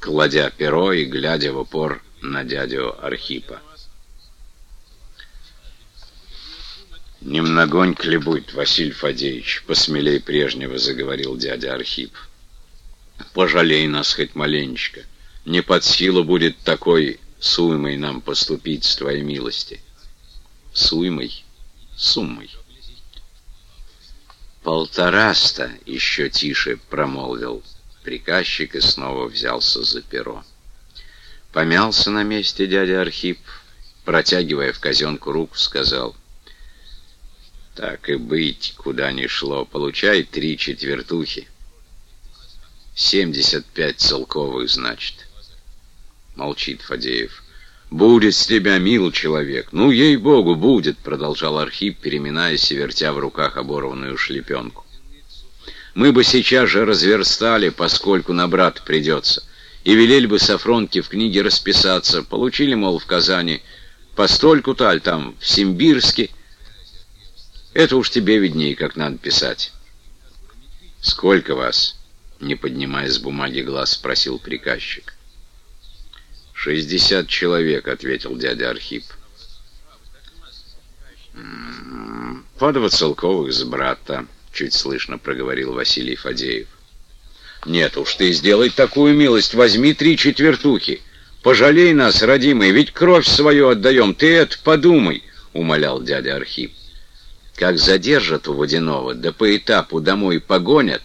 кладя перо и глядя в упор на дядю Архипа. «Немногонько ли будет, Василий Фадеевич?» — посмелей прежнего заговорил дядя Архип. «Пожалей нас хоть маленечко. Не под силу будет такой суймой нам поступить с твоей милости». «Суймой? Суммой?» «Полтораста!» — еще тише промолвил приказчик и снова взялся за перо. Помялся на месте дядя Архип, протягивая в казенку руку, сказал — так и быть, куда ни шло. Получай три четвертухи. Семьдесят пять целковых, значит. Молчит Фадеев. «Будет с тебя, мил человек! Ну, ей-богу, будет!» — продолжал Архип, переминаясь и вертя в руках оборванную шлепенку. «Мы бы сейчас же разверстали, поскольку на брат придется, и велели бы Сафронке в книге расписаться. Получили, мол, в Казани постольку-то, аль там в Симбирске, это уж тебе виднее, как надо писать. Сколько вас? Не поднимая с бумаги глаз, спросил приказчик. «Шестьдесят человек», — ответил дядя Архип. «По два с брата», — чуть слышно проговорил Василий Фадеев. «Нет уж, ты сделай такую милость, возьми три четвертухи. Пожалей нас, родимый, ведь кровь свою отдаем, ты это подумай», — умолял дядя Архип. Как задержат у Водянова, да по этапу домой погонят,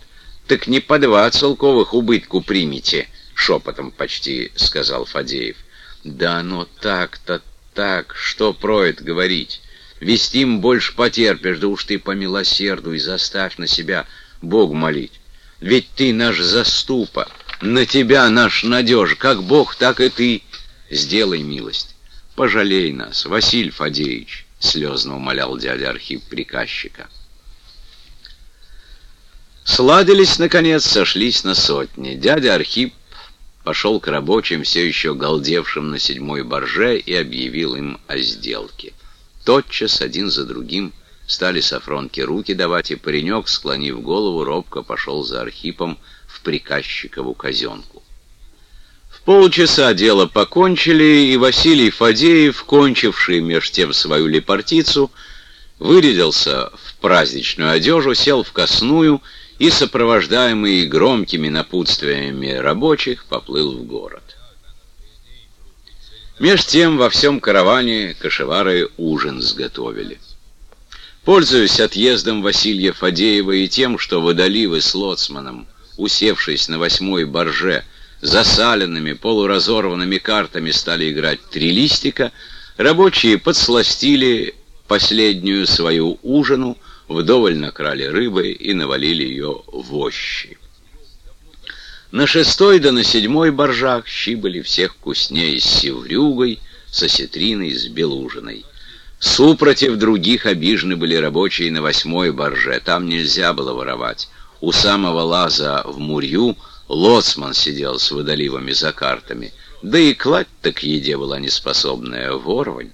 так не по два целковых убытку примите, шепотом почти сказал Фадеев. Да но так-то так, что про говорить? Вестим больше потерпишь, да уж ты по милосерду и заставь на себя Бог молить. Ведь ты наш заступа, на тебя наш надеж, как Бог, так и ты. Сделай милость, пожалей нас, Василий Фадеевич слезно умолял дядя Архип приказчика. Сладились, наконец, сошлись на сотни. Дядя Архип пошел к рабочим, все еще галдевшим на седьмой борже, и объявил им о сделке. Тотчас, один за другим, стали Сафронке руки давать, и паренек, склонив голову, робко пошел за Архипом в приказчикову казенку полчаса дело покончили, и Василий Фадеев, кончивший меж тем свою лепартицу, вырядился в праздничную одежу, сел в косную и, сопровождаемый громкими напутствиями рабочих, поплыл в город. Меж тем во всем караване кошевары ужин сготовили. Пользуясь отъездом Василия Фадеева и тем, что водоливы с лоцманом, усевшись на восьмой борже, засаленными, полуразорванными картами стали играть три листика, рабочие подсластили последнюю свою ужину, вдоволь накрали рыбы и навалили ее в ощи. На шестой да на седьмой боржах щи были всех вкуснее с севрюгой, со сетриной, с белужиной. Супротив других обижены были рабочие на восьмой борже, там нельзя было воровать. У самого лаза в мурью — Лоцман сидел с водоливами за картами, да и кладь-то к еде была неспособная, ворвань.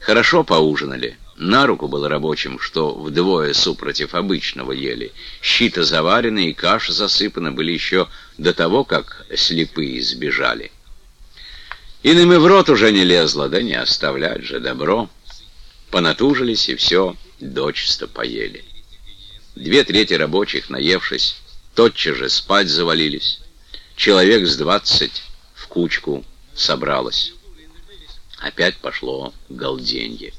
Хорошо поужинали. На руку было рабочим, что вдвое супротив обычного ели. Щита заварены и каша засыпана были еще до того, как слепые сбежали. Иным и в рот уже не лезло, да не оставлять же добро. Понатужились и все, дочисто поели. Две трети рабочих, наевшись, тотчас же спать завалились. Человек с двадцать в кучку собралось. Опять пошло галденье.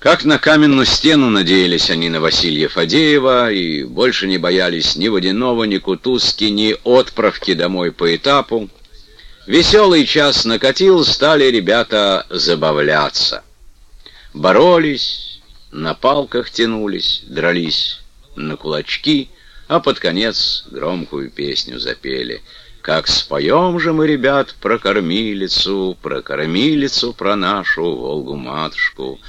Как на каменную стену надеялись они на Василия Фадеева и больше не боялись ни Водяного, ни Кутузки, ни отправки домой по этапу. Веселый час накатил, стали ребята забавляться. Боролись, на палках тянулись, дрались на кулачки, а под конец громкую песню запели. Как споем же мы, ребят, про кормилицу, про кормилицу, про нашу Волгу-матушку.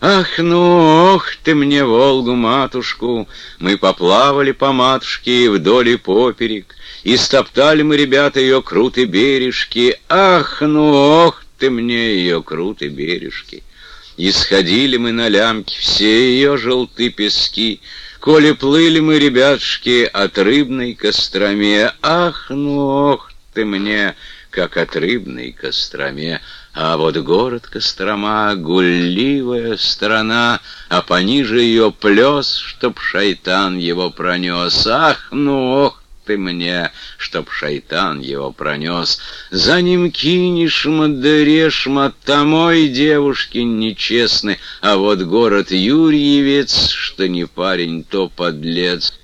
Ах, ну, ох ты мне, Волгу-матушку, мы поплавали по матушке вдоль и поперек, и стоптали мы, ребята, ее крутые бережки. Ах, ну, ох ты мне, ее крутые бережки. Исходили мы на лямки, все ее желты пески, Коли плыли мы, ребятушки, от рыбной Костроме. Ах, ну ох ты мне, как от рыбной Костроме. А вот город Кострома — гулливая страна, А пониже ее плес, чтоб шайтан его пронес. Ах, ну ох ты мне, чтоб шайтан его пронес. За ним кинешь, мадарешь, тамой девушки нечестны, А вот город Юрьевец, что не парень, то подлец.